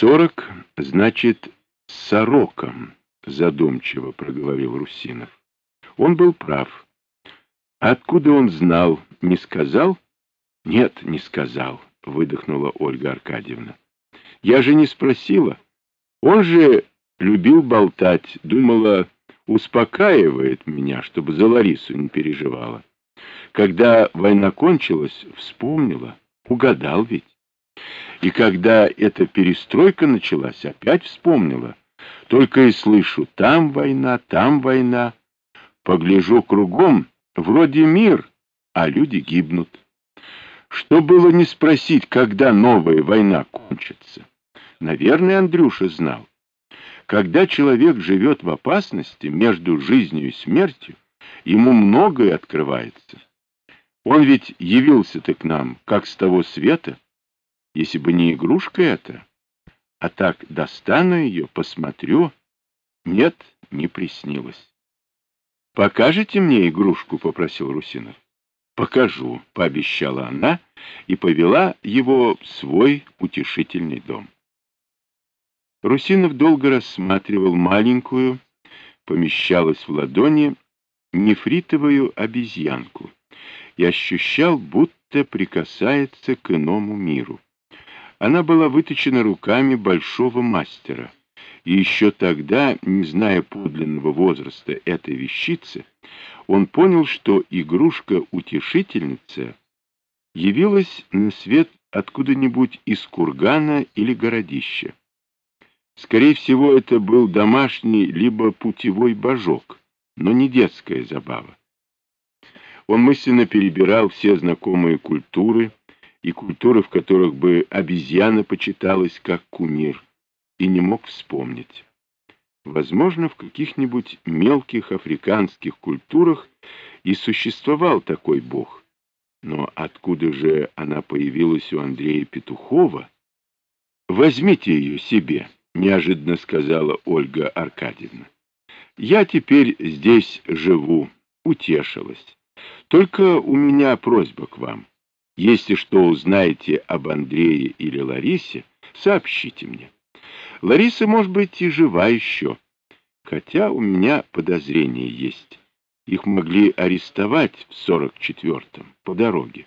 сорок, значит, сороком, задумчиво проговорил Русинов. Он был прав. Откуда он знал, не сказал? Нет, не сказал, выдохнула Ольга Аркадьевна. Я же не спросила. Он же любил болтать, думала, успокаивает меня, чтобы за Ларису не переживала. Когда война кончилась, вспомнила, угадал ведь. И когда эта перестройка началась, опять вспомнила. Только и слышу, там война, там война. Погляжу кругом, вроде мир, а люди гибнут. Что было не спросить, когда новая война кончится? Наверное, Андрюша знал. Когда человек живет в опасности между жизнью и смертью, ему многое открывается. Он ведь явился-то к нам, как с того света, если бы не игрушка эта. А так достану ее, посмотрю. Нет, не приснилось. «Покажете мне игрушку?» — попросил Русинов. «Покажу», — пообещала она и повела его в свой утешительный дом. Русинов долго рассматривал маленькую, помещалась в ладони, нефритовую обезьянку и ощущал, будто прикасается к иному миру. Она была выточена руками большого мастера, и еще тогда, не зная подлинного возраста этой вещицы, он понял, что игрушка-утешительница явилась на свет откуда-нибудь из кургана или городища. Скорее всего, это был домашний либо путевой божок, но не детская забава. Он мысленно перебирал все знакомые культуры и культуры, в которых бы обезьяна почиталась как кумир, и не мог вспомнить. Возможно, в каких-нибудь мелких африканских культурах и существовал такой бог. Но откуда же она появилась у Андрея Петухова? «Возьмите ее себе», — неожиданно сказала Ольга Аркадьевна. «Я теперь здесь живу, утешилась». Только у меня просьба к вам. Если что узнаете об Андрее или Ларисе, сообщите мне. Лариса, может быть, и жива еще. Хотя у меня подозрения есть. Их могли арестовать в сорок четвертом по дороге.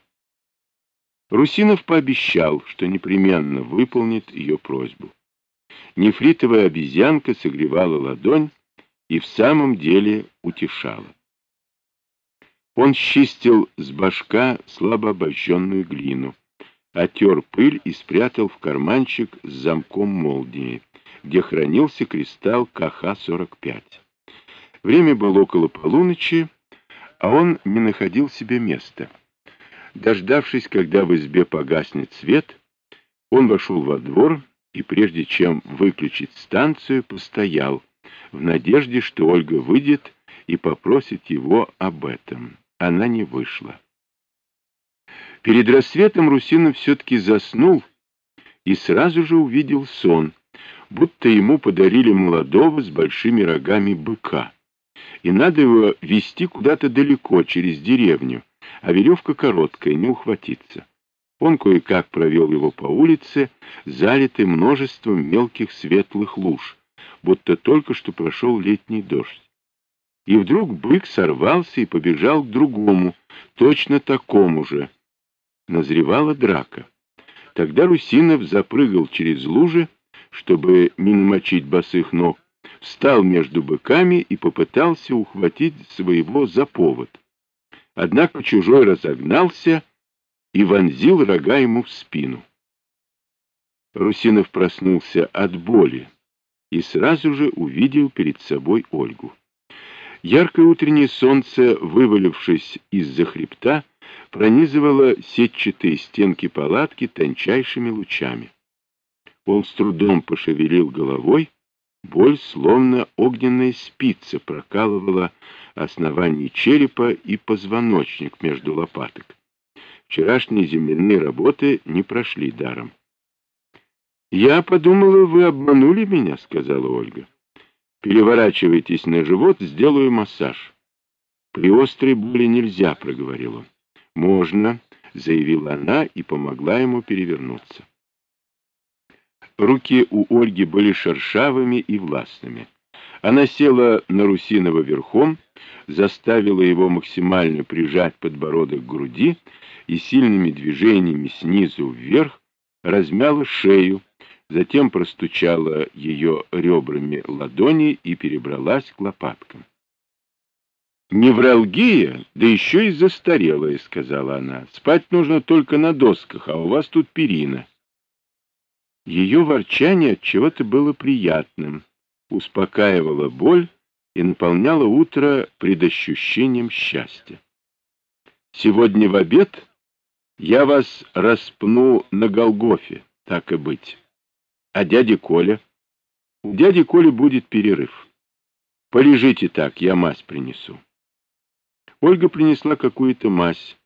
Русинов пообещал, что непременно выполнит ее просьбу. Нефритовая обезьянка согревала ладонь и в самом деле утешала. Он счистил с башка слабо обожженную глину, отер пыль и спрятал в карманчик с замком молнии, где хранился кристалл КХ-45. Время было около полуночи, а он не находил себе места. Дождавшись, когда в избе погаснет свет, он вошел во двор и, прежде чем выключить станцию, постоял, в надежде, что Ольга выйдет и попросит его об этом она не вышла. Перед рассветом Русинов все-таки заснул и сразу же увидел сон, будто ему подарили молодого с большими рогами быка. И надо его вести куда-то далеко, через деревню, а веревка короткая, не ухватиться. Он кое-как провел его по улице, залитой множеством мелких светлых луж, будто только что прошел летний дождь. И вдруг бык сорвался и побежал к другому, точно такому же. Назревала драка. Тогда Русинов запрыгал через лужи, чтобы не намочить босых ног, встал между быками и попытался ухватить своего за повод. Однако чужой разогнался и вонзил рога ему в спину. Русинов проснулся от боли и сразу же увидел перед собой Ольгу. Яркое утреннее солнце, вывалившись из-за хребта, пронизывало сетчатые стенки палатки тончайшими лучами. Он с трудом пошевелил головой, боль, словно огненная спица, прокалывала основание черепа и позвоночник между лопаток. Вчерашние земляные работы не прошли даром. «Я подумала, вы обманули меня», — сказала Ольга. Переворачивайтесь на живот, сделаю массаж. При острой боли нельзя, проговорил он. Можно, заявила она и помогла ему перевернуться. руки у Ольги были шершавыми и властными. Она села на Русинова верхом, заставила его максимально прижать подбородок к груди и сильными движениями снизу вверх размяла шею, затем простучала ее ребрами ладони и перебралась к лопаткам. «Невралгия, да еще и застарелая», — сказала она. «Спать нужно только на досках, а у вас тут перина». Ее ворчание от чего-то было приятным, успокаивало боль и наполняло утро предощущением счастья. «Сегодня в обед я вас распну на Голгофе, так и быть. А дядя Коля? У дяди Коли будет перерыв. Полежите так, я мазь принесу». Ольга принесла какую-то мазь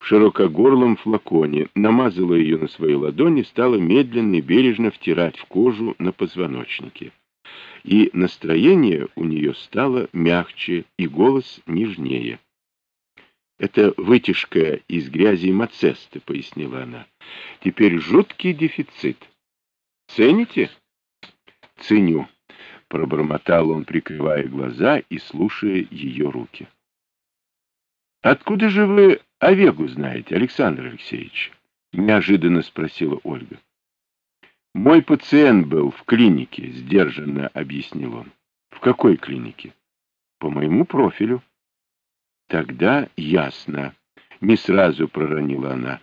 в широкогорлом флаконе, намазала ее на свои ладони, стала медленно и бережно втирать в кожу на позвоночнике. И настроение у нее стало мягче, и голос нежнее. «Это вытяжка из грязи мацесты», — пояснила она. «Теперь жуткий дефицит. Цените?» «Ценю», — пробормотал он, прикрывая глаза и слушая ее руки. «Откуда же вы Овегу знаете, Александр Алексеевич?» — неожиданно спросила Ольга. «Мой пациент был в клинике», — сдержанно объяснил он. «В какой клинике?» «По моему профилю». «Тогда ясно», — не сразу проронила она.